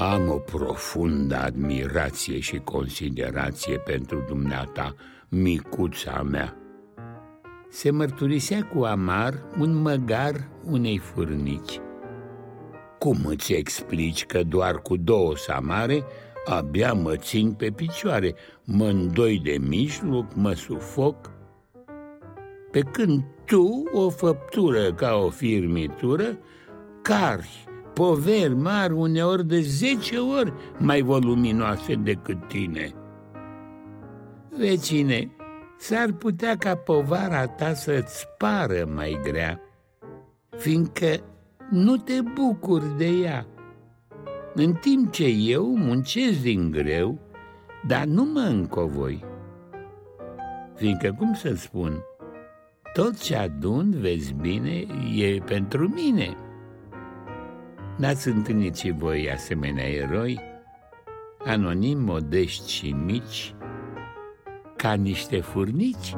Am o profundă admirație și considerație pentru dumneata, micuța mea. Se mărturisea cu amar un măgar unei furnici. Cum îți explici că doar cu două samare abia mă țin pe picioare, mă îndoi de mijloc, mă sufoc? Pe când tu, o făptură ca o firmitură, cari poveri mari uneori de zece ori mai voluminoase decât tine. Vecine, s-ar putea ca povara ta să-ți pară mai grea, fiindcă nu te bucuri de ea, în timp ce eu muncesc din greu, dar nu mă încovoi. Fiindcă, cum să spun, tot ce adun, vezi bine, e pentru mine. N-ați întâlnit și voi asemenea eroi, anonim, modești și mici, ca niște furnici?